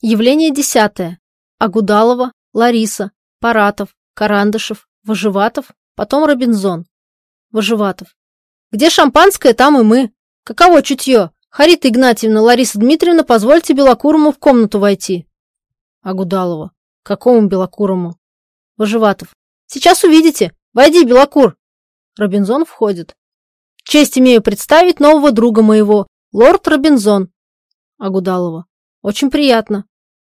Явление десятое. Агудалова, Лариса, Паратов, Карандышев, Выживатов, потом Робинзон. Выживатов. Где шампанское, там и мы. Каково чутье? Харита Игнатьевна, Лариса Дмитриевна, позвольте Белокурому в комнату войти. Агудалова. Какому Белокурому? Выживатов. Сейчас увидите. Войди, Белокур. Робинзон входит. Честь имею представить нового друга моего, лорд Робинзон. Агудалова. Очень приятно.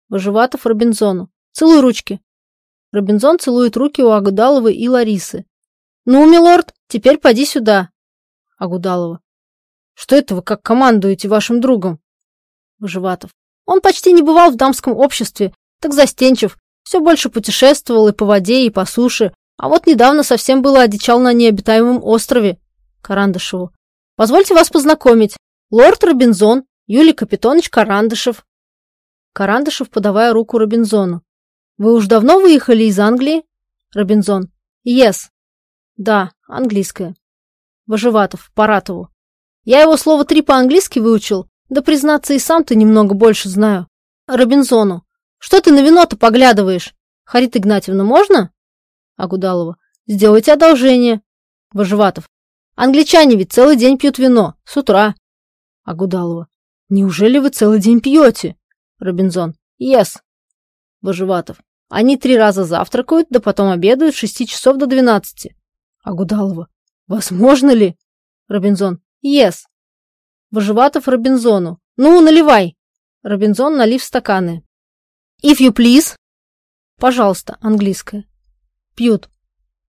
Выживатов Робинзону. Целуй ручки. Робинзон целует руки у Агудаловой и Ларисы. Ну, милорд, теперь поди сюда. Агудалова. Что это вы как командуете вашим другом? Выживатов. Он почти не бывал в дамском обществе, так застенчив, все больше путешествовал и по воде, и по суше, а вот недавно совсем было одичал на необитаемом острове. Карандышеву. Позвольте вас познакомить. Лорд Робинзон, Юлий Капитонович Карандышев. Карандышев, подавая руку Робинзону. Вы уж давно выехали из Англии? Робинзон. Yes. Да, английская. Выживатов, Паратову. Я его слово три по-английски выучил, да, признаться, и сам-то немного больше знаю. Робинзону. Что ты на вино-то поглядываешь? Харит Игнатьевна, можно? Агудалова. Сделайте одолжение. Выживатов. Англичане ведь целый день пьют вино, с утра. Агудалова. Неужели вы целый день пьете? Робинзон. Yes. Выживатов. Они три раза завтракают, да потом обедают с шести часов до двенадцати. Агудалова. Возможно ли? Робинзон. Yes. Выживатов Робинзону. Ну, наливай. Робинзон, налив стаканы. If you please. Пожалуйста, английская. Пьют.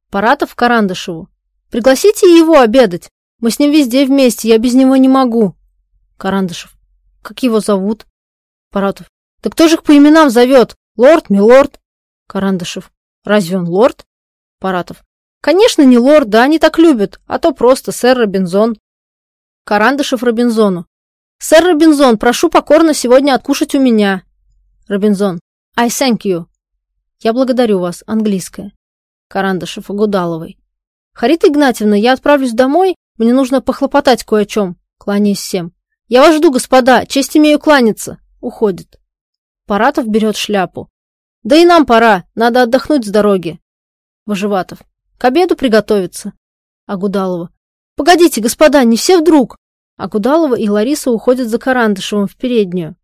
Паратов Карандышеву. Пригласите его обедать. Мы с ним везде вместе, я без него не могу. Карандышев. Как его зовут? Паратов. Да кто же их по именам зовет? Лорд, милорд? Карандышев. Разве он лорд? Паратов. Конечно, не лорд, да они так любят, а то просто сэр Робинзон. Карандышев Робинзону. Сэр Робинзон, прошу покорно сегодня откушать у меня. Робинзон. I thank you. Я благодарю вас, английская. Карандышев Агудаловой. Харита Игнатьевна, я отправлюсь домой, мне нужно похлопотать кое о чем. Кланяюсь всем. Я вас жду, господа, честь имею кланяться. Уходит. Паратов берет шляпу. Да и нам пора, надо отдохнуть с дороги. Выживатов. К обеду приготовиться. Агудалова. Погодите, господа, не все вдруг. Агудалова и Лариса уходят за Карандышевым в переднюю.